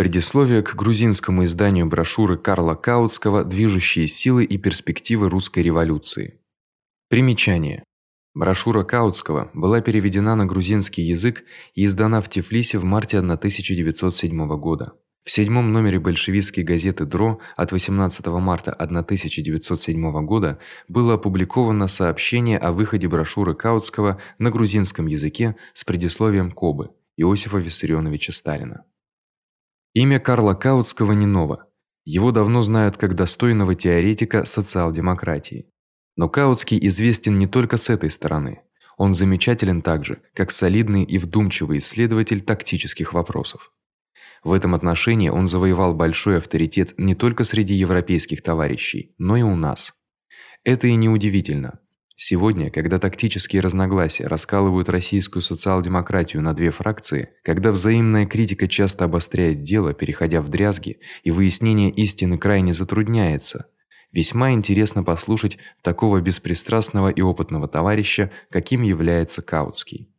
Предисловие к грузинскому изданию брошюры Карла Каутского Движущие силы и перспективы русской революции. Примечание. Брошюра Каутского была переведена на грузинский язык и издана в Тифлисе в марте 1907 года. В седьмом номере большевистской газеты Дро от 18 марта 1907 года было опубликовано сообщение о выходе брошюры Каутского на грузинском языке с предисловием Кобы Иосифа Виссарионовича Сталина. Имя Карла Каутского не ново. Его давно знают как достойного теоретика социал-демократии. Но Каутский известен не только с этой стороны. Он замечателен также, как солидный и вдумчивый исследователь тактических вопросов. В этом отношении он завоевал большой авторитет не только среди европейских товарищей, но и у нас. Это и не удивительно. Сегодня, когда тактические разногласия раскалывают российскую социал-демократию на две фракции, когда взаимная критика часто обостряет дело, переходя в дрязги, и выяснение истины крайне затрудняется, весьма интересно послушать такого беспристрастного и опытного товарища, каким является Каутский.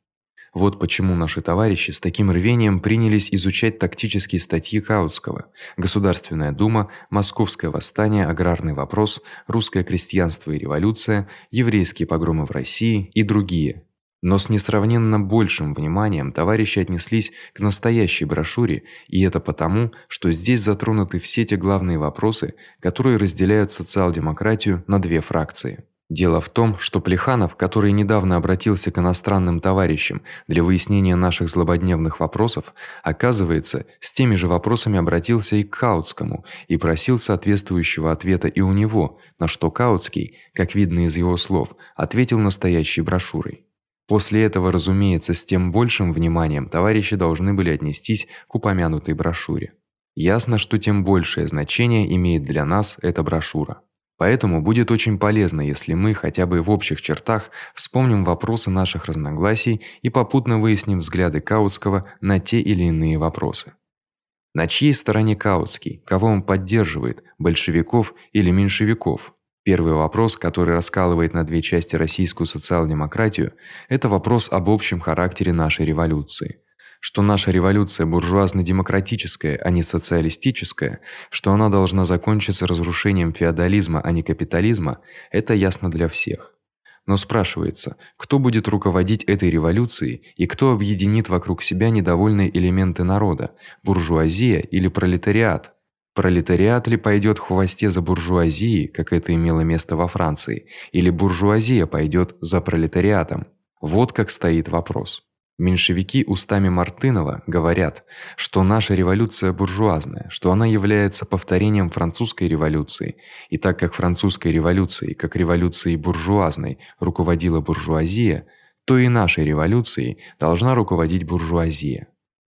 Вот почему наши товарищи с таким рвением принялись изучать тактические статьи Каутского: Государственная дума, Московское восстание, аграрный вопрос, русское крестьянство и революция, еврейские погромы в России и другие. Но с несравненно большим вниманием товарищи отнеслись к настоящей брошюре, и это потому, что здесь затронуты все те главные вопросы, которые разделяют социал-демократию на две фракции. Дело в том, что Плеханов, который недавно обратился к иностранным товарищам для выяснения наших злободневных вопросов, оказывается, с теми же вопросами обратился и к Каутскому и просил соответствующего ответа и у него, на что Каутский, как видно из его слов, ответил настоящей брошюрой. После этого, разумеется, с тем большим вниманием товарищи должны были отнестись к упомянутой брошюре. Ясно, что тем большее значение имеет для нас эта брошюра. Поэтому будет очень полезно, если мы хотя бы в общих чертах вспомним вопросы наших разногласий и попутно выясним взгляды Каутского на те или иные вопросы. На чьей стороне Каутский? Кого он поддерживает? Большевиков или меньшевиков? Первый вопрос, который раскалывает на две части российскую социал-демократию, это вопрос об общем характере нашей революции что наша революция буржуазно-демократическая, а не социалистическая, что она должна закончиться разрушением феодализма, а не капитализма это ясно для всех. Но спрашивается, кто будет руководить этой революцией и кто объединит вокруг себя недовольные элементы народа: буржуазия или пролетариат? Пролетариат ли пойдет в хвосте за буржуазией, как это имело место во Франции, или буржуазия пойдет за пролетариатом? Вот как стоит вопрос. Меньшевики устами Мартынова говорят, что наша революция буржуазная, что она является повторением французской революции. И так как французской революцией, как революцией буржуазной, руководила буржуазия, то и нашей революцией должна руководить буржуазия.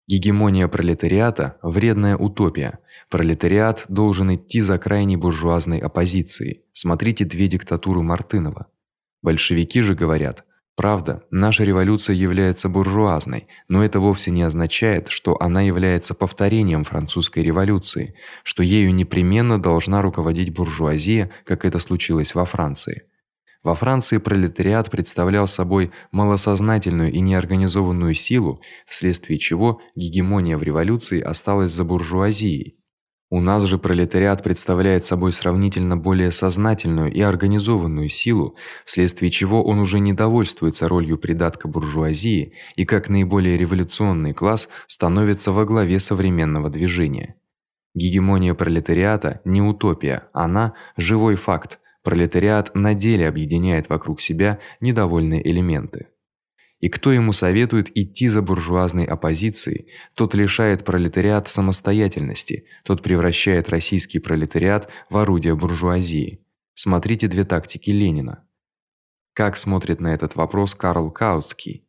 Гегемония пролетариата вредная утопия. Пролетариат должен идти за крайней буржуазной оппозицией. Смотрите две диктатуры Мартынова. Большевики же говорят: Правда, наша революция является буржуазной, но это вовсе не означает, что она является повторением французской революции, что ею непременно должна руководить буржуазия, как это случилось во Франции. Во Франции пролетариат представлял собой малосознательную и неорганизованную силу, вследствие чего гегемония в революции осталась за буржуазией. У нас же пролетариат представляет собой сравнительно более сознательную и организованную силу, вследствие чего он уже не довольствуется ролью придатка буржуазии и как наиболее революционный класс становится во главе современного движения. Гегемония пролетариата не утопия, она живой факт. Пролетариат на деле объединяет вокруг себя недовольные элементы. И кто ему советует идти за буржуазной оппозицией, тот лишает пролетариат самостоятельности, тот превращает российский пролетариат в орудие буржуазии. Смотрите две тактики Ленина. Как смотрит на этот вопрос Карл Каутский?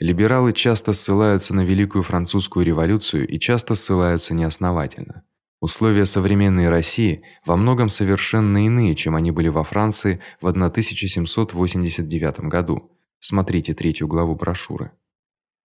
Либералы часто ссылаются на великую французскую революцию и часто ссылаются неосновательно. Условия современной России во многом совершенно иные, чем они были во Франции в 1789 году. Смотрите третью главу брошюры.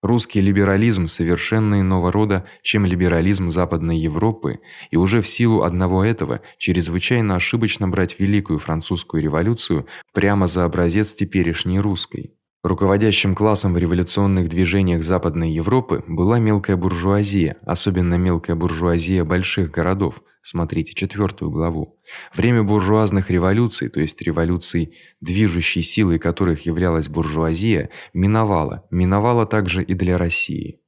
Русский либерализм совершенно иного рода, чем либерализм Западной Европы, и уже в силу одного этого чрезвычайно ошибочно брать великую французскую революцию прямо за образец теперешней русской. Руководящим классом в революционных движениях Западной Европы была мелкая буржуазия, особенно мелкая буржуазия больших городов. Смотрите четвертую главу. Время буржуазных революций, то есть революций, движущей силой которых являлась буржуазия, миновало. Миновало также и для России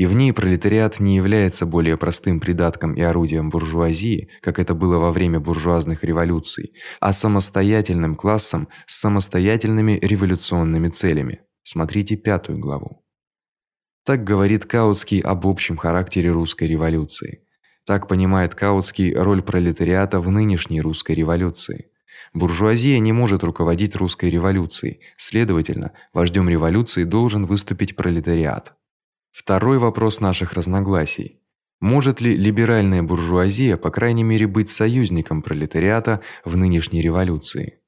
и в ней пролетариат не является более простым придатком и орудием буржуазии, как это было во время буржуазных революций, а самостоятельным классом с самостоятельными революционными целями. Смотрите пятую главу. Так говорит Каутский об общем характере русской революции. Так понимает Каутский роль пролетариата в нынешней русской революции. Буржуазия не может руководить русской революцией. Следовательно, вождем революции должен выступить пролетариат. Второй вопрос наших разногласий. Может ли либеральная буржуазия, по крайней мере, быть союзником пролетариата в нынешней революции?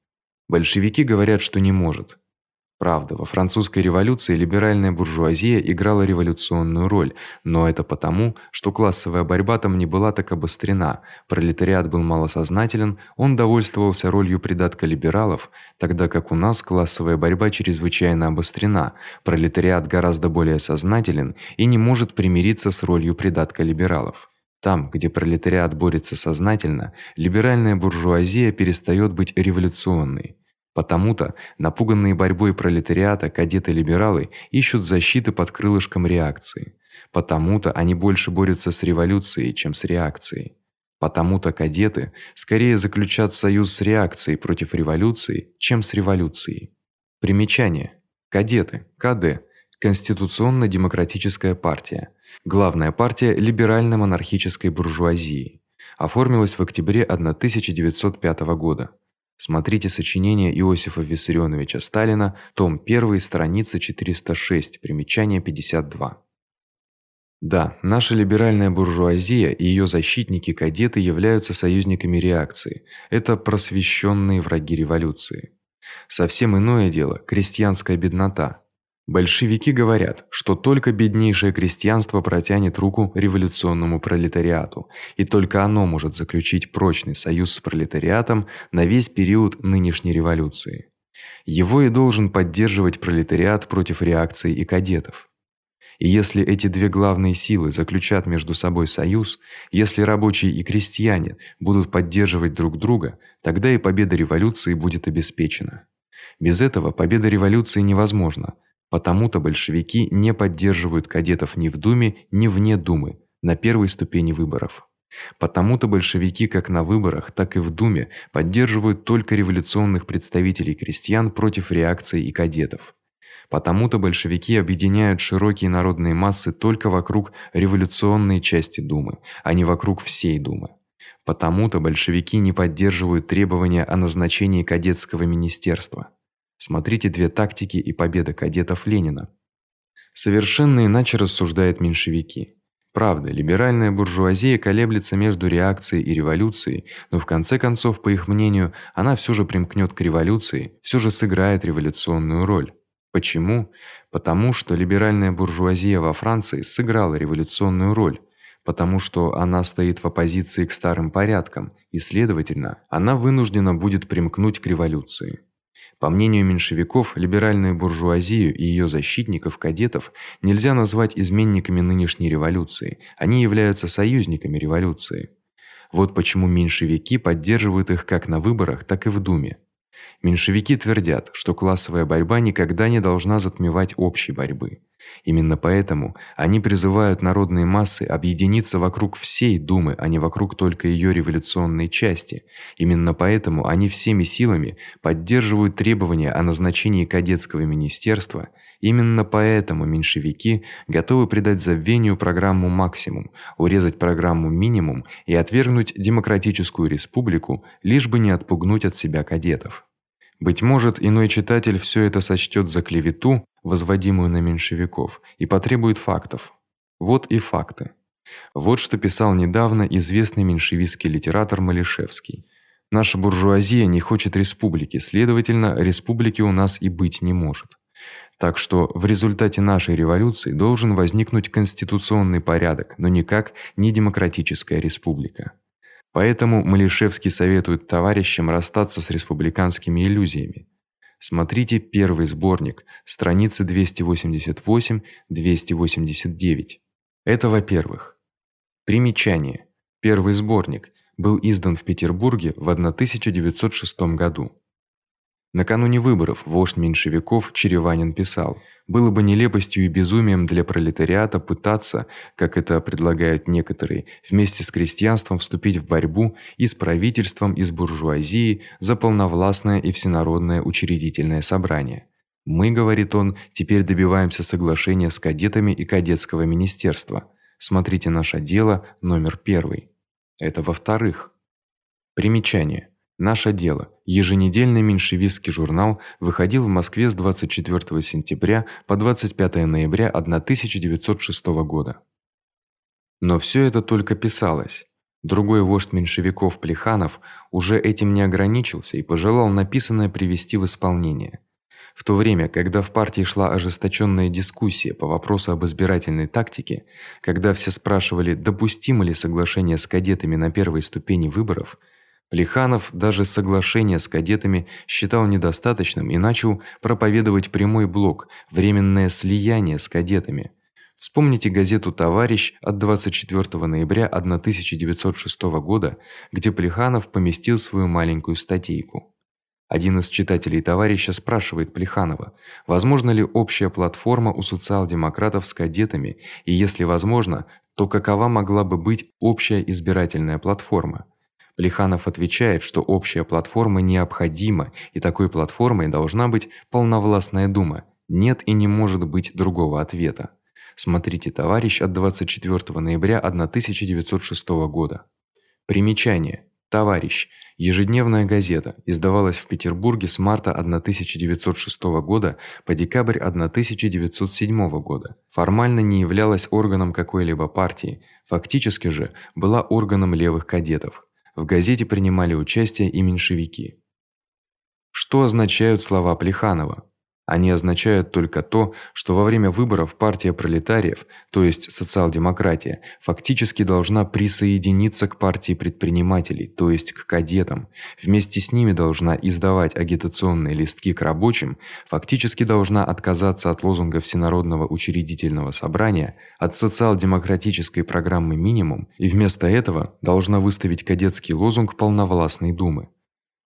Большевики говорят, что не может. Правда, во французской революции либеральная буржуазия играла революционную роль, но это потому, что классовая борьба там не была так обострена. Пролетариат был малосознателен, он довольствовался ролью придатка либералов, тогда как у нас классовая борьба чрезвычайно обострена. Пролетариат гораздо более сознателен и не может примириться с ролью придатка либералов. Там, где пролетариат борется сознательно, либеральная буржуазия перестаёт быть революционной. Потому-то напуганные борьбой пролетариата кадеты-либералы ищут защиты под крылышком реакции. Потому-то они больше борются с революцией, чем с реакцией. Потому-то кадеты скорее заключат союз с реакцией против революции, чем с революцией. Примечание: кадеты, КД Конституционно-демократическая партия. Главная партия либерально-монархической буржуазии. Оформилась в октябре 1905 года. Смотрите сочинение Иосифа Виссарионовича Сталина, том 1, страница 406, примечание 52. Да, наша либеральная буржуазия и её защитники-кадеты являются союзниками реакции. Это просвещённые враги революции. Совсем иное дело крестьянская беднота. Большевики говорят, что только беднейшее крестьянство протянет руку революционному пролетариату, и только оно может заключить прочный союз с пролетариатом на весь период нынешней революции. Его и должен поддерживать пролетариат против реакции и кадетов. И если эти две главные силы заключат между собой союз, если рабочие и крестьяне будут поддерживать друг друга, тогда и победа революции будет обеспечена. Без этого победа революции невозможна, Потому-то большевики не поддерживают кадетов ни в Думе, ни вне Думы, на первой ступени выборов. Потому-то большевики как на выборах, так и в Думе поддерживают только революционных представителей крестьян против реакции и кадетов. Потому-то большевики объединяют широкие народные массы только вокруг революционной части Думы, а не вокруг всей Думы. Потому-то большевики не поддерживают требования о назначении кадетского министерства. Смотрите две тактики и победа кадетов Ленина. Совершенно иначе рассуждают меньшевики. Правда, либеральная буржуазия колеблется между реакцией и революцией, но в конце концов, по их мнению, она всё же примкнёт к революции, всё же сыграет революционную роль. Почему? Потому что либеральная буржуазия во Франции сыграла революционную роль, потому что она стоит в оппозиции к старым порядкам, и, следовательно, она вынуждена будет примкнуть к революции. По мнению меньшевиков, либеральную буржуазию и её защитников кадетов нельзя назвать изменниками нынешней революции. Они являются союзниками революции. Вот почему меньшевики поддерживают их как на выборах, так и в Думе. Меньшевики твердят, что классовая борьба никогда не должна затмевать общей борьбы. Именно поэтому они призывают народные массы объединиться вокруг всей Думы, а не вокруг только её революционной части. Именно поэтому они всеми силами поддерживают требования о назначении кадетского министерства. Именно поэтому меньшевики готовы придать забвению программу Максимум, урезать программу Минимум и отвергнуть демократическую республику, лишь бы не отпугнуть от себя кадетов. Быть может, иной читатель всё это сочтёт за клевету, возводимую на меньшевиков, и потребует фактов. Вот и факты. Вот что писал недавно известный меньшевистский литератор Малишевский. Наша буржуазия не хочет республики, следовательно, республики у нас и быть не может. Так что в результате нашей революции должен возникнуть конституционный порядок, но никак не демократическая республика. Поэтому Малишевский советует товарищам расстаться с республиканскими иллюзиями. Смотрите первый сборник, страницы 288-289. Это, во-первых. Примечание. Первый сборник был издан в Петербурге в 1906 году. Накануне выборов вождь меньшевиков Череванин писал: "Было бы нелепостью и безумием для пролетариата пытаться, как это предлагают некоторые, вместе с крестьянством вступить в борьбу и с правительством, и с буржуазией за полновластное и всенародное учредительное собрание. Мы, говорит он, теперь добиваемся соглашения с кадетами и кадетского министерства. Смотрите наше дело номер первый. Это во-вторых. Примечание: Наше дело. Еженедельный меньшевистский журнал выходил в Москве с 24 сентября по 25 ноября 1906 года. Но всё это только писалось. Другой вождь меньшевиков Плеханов уже этим не ограничился и пожелал написанное привести в исполнение. В то время, когда в партии шла ожесточённая дискуссия по вопросу об избирательной тактике, когда все спрашивали, допустимо ли соглашение с кадетами на первой ступени выборов, Плеханов даже соглашение с кадетами считал недостаточным и начал проповедовать прямой блок, временное слияние с кадетами. Вспомните газету Товарищ от 24 ноября 1906 года, где Плеханов поместил свою маленькую статейку. Один из читателей Товарища спрашивает Плеханова: "Возможно ли общая платформа у социал-демократов с кадетами, и если возможно, то какова могла бы быть общая избирательная платформа?" Плеханов отвечает, что общая платформа необходима, и такой платформой должна быть полновластная дума. Нет и не может быть другого ответа. Смотрите, товарищ от 24 ноября 1906 года. Примечание. Товарищ. Ежедневная газета, издавалась в Петербурге с марта 1906 года по декабрь 1907 года. Формально не являлась органом какой-либо партии, фактически же была органом левых кадетов. В газете принимали участие и меньшевики. Что означают слова Плеханова? Они означают только то, что во время выборов партия пролетариев, то есть социал-демократия, фактически должна присоединиться к партии предпринимателей, то есть к кадетам. Вместе с ними должна издавать агитационные листки к рабочим, фактически должна отказаться от лозунга Всенародного учредительного собрания, от социал-демократической программы минимум и вместо этого должна выставить кадетский лозунг полновластной думы.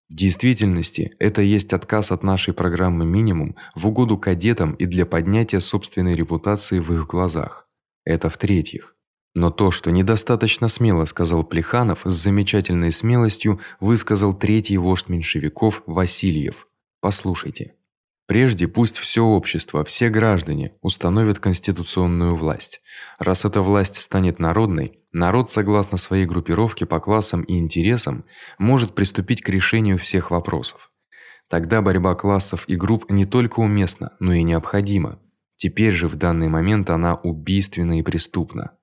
В действительности это есть отказ от нашей программы минимум в угоду кадетам и для поднятия собственной репутации в их глазах. Это в-третьих. Но то, что недостаточно смело сказал Плеханов, с замечательной смелостью высказал третий вождь меньшевиков Васильев. Послушайте. Прежде пусть все общество, все граждане установят конституционную власть. Раз эта власть станет народной, народ, согласно своей группировке по классам и интересам, может приступить к решению всех вопросов. Тогда борьба классов и групп не только уместна, но и необходима. Теперь же в данный момент она убийственна и преступна.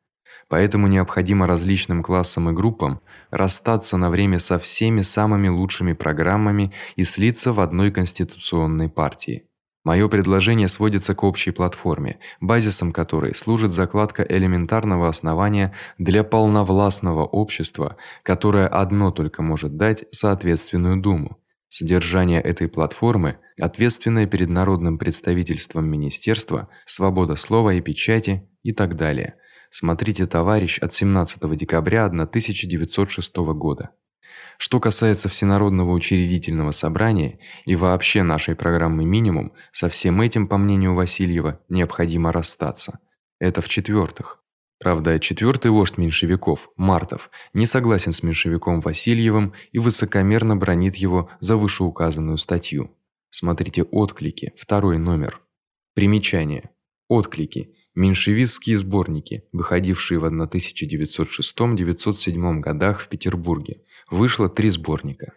Поэтому необходимо различным классам и группам расстаться на время со всеми самыми лучшими программами и слиться в одной конституционной партии. Моё предложение сводится к общей платформе, базисом которой служит закладка элементарного основания для полновластного общества, которое одно только может дать соответственную думу. Содержание этой платформы ответственное перед народным представительством министерства, свобода слова и печати и так далее. Смотрите, товарищ, от 17 декабря 1906 года. Что касается всенародного учредительного собрания и вообще нашей программы минимум, со всем этим, по мнению Васильева, необходимо расстаться. Это в-четвертых. Правда, четвертый вождь меньшевиков, Мартов, не согласен с меньшевиком Васильевым и высокомерно бранит его за вышеуказанную статью. Смотрите отклики, второй номер. Примечание. Отклики меньшевистские сборники, выходившие в 1906-907 годах в Петербурге. Вышло три сборника.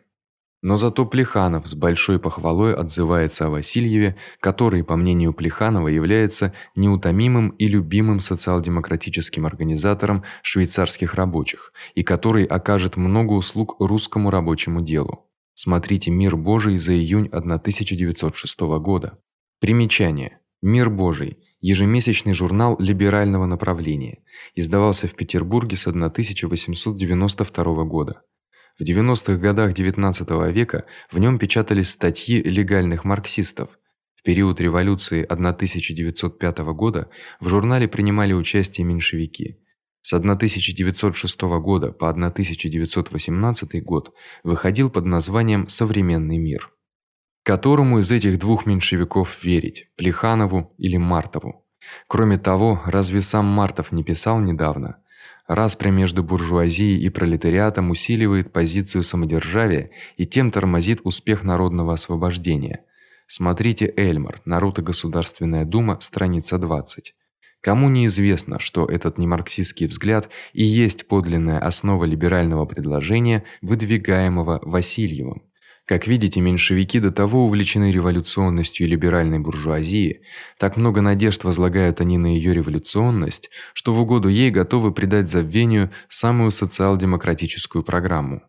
Но зато Плеханов с большой похвалой отзывается о Васильеве, который, по мнению Плеханова, является неутомимым и любимым социал-демократическим организатором швейцарских рабочих и который окажет много услуг русскому рабочему делу. Смотрите Мир Божий за июнь 1906 года. Примечание: Мир Божий ежемесячный журнал либерального направления, издавался в Петербурге с 1892 года. В 90-х годах XIX века в нем печатались статьи легальных марксистов. В период революции 1905 года в журнале принимали участие меньшевики. С 1906 года по 1918 год выходил под названием Современный мир. Которому из этих двух меньшевиков верить, Плеханову или Мартову? Кроме того, разве сам Мартов не писал недавно: распря между буржуазией и пролетариатом усиливает позицию самодержавия и тем тормозит успех народного освобождения. Смотрите Эльмар, Народно-государственная дума, страница 20. Кому неизвестно, что этот немарксистский взгляд и есть подлинная основа либерального предложения, выдвигаемого Васильевым. Как видите, меньшевики до того увлечены революционностью либеральной буржуазии, так много надежд возлагают они на её революционность, что в угоду ей готовы предать забвению самую социал-демократическую программу.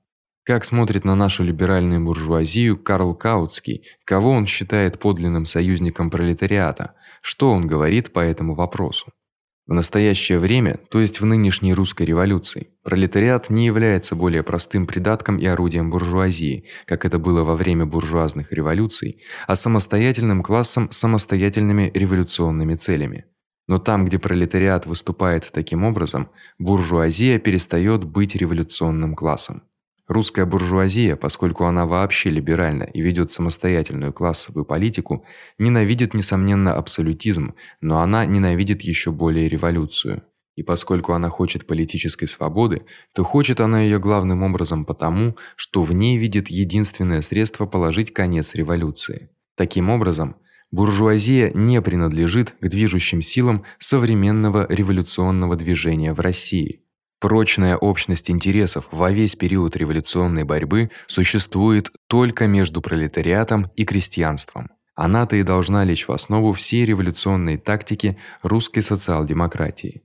Как смотрит на нашу либеральную буржуазию Карл Каутский, кого он считает подлинным союзником пролетариата, что он говорит по этому вопросу? В настоящее время, то есть в нынешней русской революции, пролетариат не является более простым придатком и орудием буржуазии, как это было во время буржуазных революций, а самостоятельным классом с самостоятельными революционными целями. Но там, где пролетариат выступает таким образом, буржуазия перестаёт быть революционным классом. Русская буржуазия, поскольку она вообще либеральна и ведёт самостоятельную классовую политику, ненавидит несомненно абсолютизм, но она ненавидит ещё более революцию. И поскольку она хочет политической свободы, то хочет она её главным образом потому, что в ней видит единственное средство положить конец революции. Таким образом, буржуазия не принадлежит к движущим силам современного революционного движения в России. Прочная общность интересов во весь период революционной борьбы существует только между пролетариатом и крестьянством. Она-то и должна лечь в основу всей революционной тактики русской социал-демократии.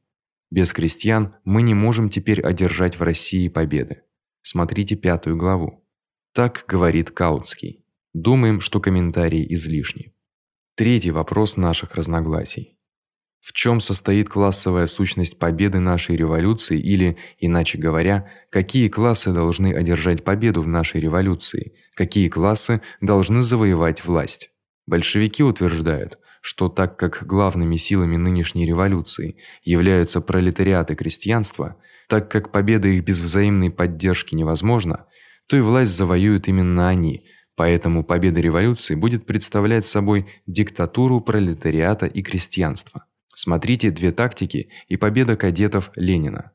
Без крестьян мы не можем теперь одержать в России победы. Смотрите пятую главу. Так говорит Каутский. Думаем, что комментарии излишни. Третий вопрос наших разногласий. В чем состоит классовая сущность победы нашей революции или, иначе говоря, какие классы должны одержать победу в нашей революции? Какие классы должны завоевать власть? Большевики утверждают, что так как главными силами нынешней революции являются пролетариат и крестьянство, так как победа их без взаимной поддержки невозможна, то и власть завоюют именно они. Поэтому победа революции будет представлять собой диктатуру пролетариата и крестьянства. Смотрите две тактики и победа кадетов Ленина.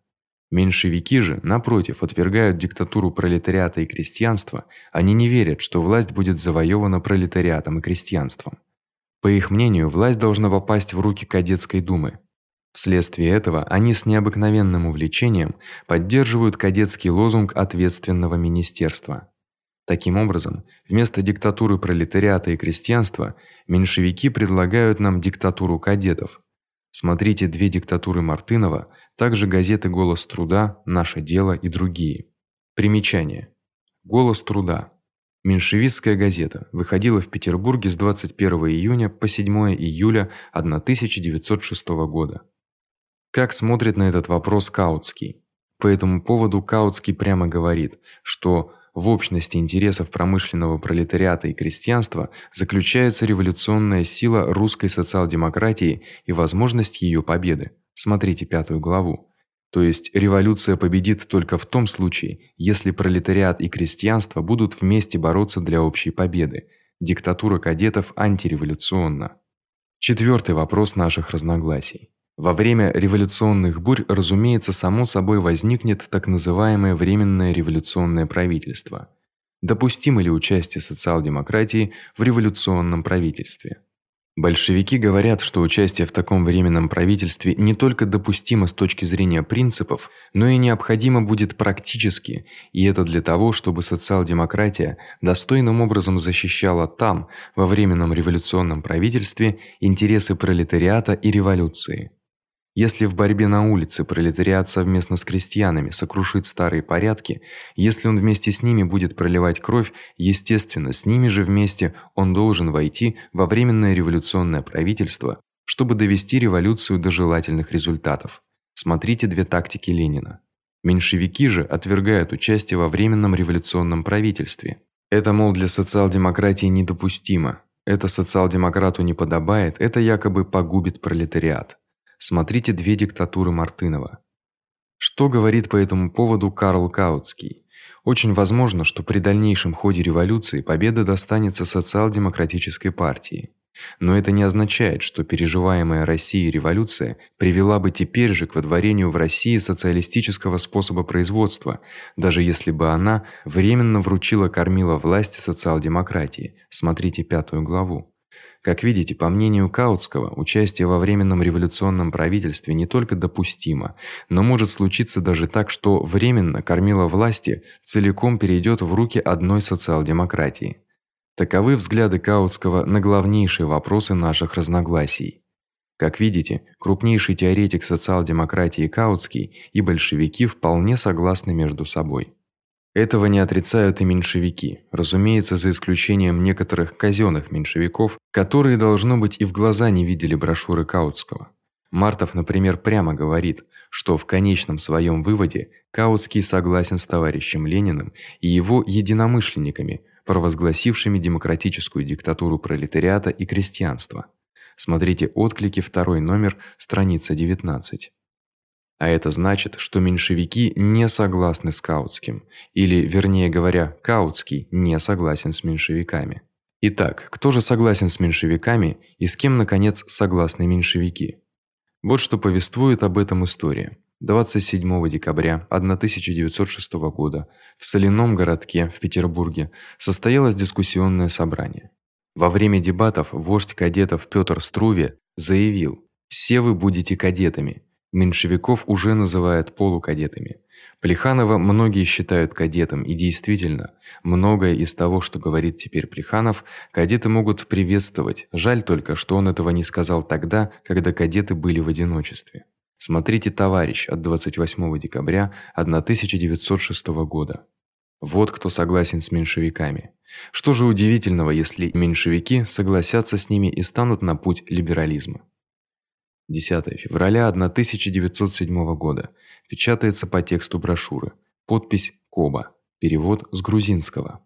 Меньшевики же, напротив, отвергают диктатуру пролетариата и крестьянства. Они не верят, что власть будет завоевана пролетариатом и крестьянством. По их мнению, власть должна попасть в руки кадетской думы. Вследствие этого они с необыкновенным увлечением поддерживают кадетский лозунг ответственного министерства. Таким образом, вместо диктатуры пролетариата и крестьянства меньшевики предлагают нам диктатуру кадетов, Смотрите две диктатуры Мартынова, также газеты Голос труда, Наше дело и другие. Примечание. Голос труда. Меньшевистская газета выходила в Петербурге с 21 июня по 7 июля 1906 года. Как смотрит на этот вопрос Каутский? По этому поводу Каутский прямо говорит, что в общности интересов промышленного пролетариата и крестьянства заключается революционная сила русской социал-демократии и возможность её победы. Смотрите пятую главу. То есть революция победит только в том случае, если пролетариат и крестьянство будут вместе бороться для общей победы. Диктатура кадетов антиреволюционна. Четвёртый вопрос наших разногласий. Во время революционных бурь, разумеется, само собой возникнет так называемое временное революционное правительство. Допустимо ли участие социал-демократии в революционном правительстве? Большевики говорят, что участие в таком временном правительстве не только допустимо с точки зрения принципов, но и необходимо будет практически, и это для того, чтобы социал-демократия достойным образом защищала там, во временном революционном правительстве, интересы пролетариата и революции. Если в борьбе на улице пролетариат совместно с крестьянами сокрушит старые порядки, если он вместе с ними будет проливать кровь, естественно, с ними же вместе он должен войти во временное революционное правительство, чтобы довести революцию до желательных результатов. Смотрите две тактики Ленина. Меньшевики же отвергают участие во временном революционном правительстве. Это, мол, для социал-демократии недопустимо. Это социал-демократу не подобает, это якобы погубит пролетариат. Смотрите две диктатуры Мартынова. Что говорит по этому поводу Карл Каутский? Очень возможно, что при дальнейшем ходе революции победа достанется социал-демократической партии. Но это не означает, что переживаемая Россией революция привела бы теперь же к водворению в России социалистического способа производства, даже если бы она временно вручила кормила власти социал-демократии. Смотрите пятую главу. Как видите, по мнению Каутского, участие во временном революционном правительстве не только допустимо, но может случиться даже так, что временно кормила власти целиком перейдет в руки одной социал-демократии. Таковы взгляды Каутского на главнейшие вопросы наших разногласий. Как видите, крупнейший теоретик социал-демократии Каутский и большевики вполне согласны между собой. Этого не отрицают и меньшевики, разумеется, за исключением некоторых казённых меньшевиков, которые должно быть и в глаза не видели брошюры Каутского. Мартов, например, прямо говорит, что в конечном своём выводе Каутский согласен с товарищем Лениным и его единомышленниками, провозгласившими демократическую диктатуру пролетариата и крестьянства. Смотрите отклики, второй номер, страница 19. А это значит, что меньшевики не согласны с Каутским, или, вернее говоря, Каутский не согласен с меньшевиками. Итак, кто же согласен с меньшевиками и с кем наконец согласны меньшевики? Вот что повествует об этом история. 27 декабря 1906 года в соляном городке в Петербурге состоялось дискуссионное собрание. Во время дебатов вождь кадетов Пётр Струве заявил: "Все вы будете кадетами. Меньшевиков уже называют полукадетами. Плеханова многие считают кадетом, и действительно, многое из того, что говорит теперь Плеханов, кадеты могут приветствовать. Жаль только, что он этого не сказал тогда, когда кадеты были в одиночестве. Смотрите «Товарищ» от 28 декабря 1906 года. Вот кто согласен с меньшевиками. Что же удивительного, если меньшевики согласятся с ними и станут на путь либерализма? 10 февраля 1907 года. Печатается по тексту брошюры. Подпись Коба. Перевод с грузинского.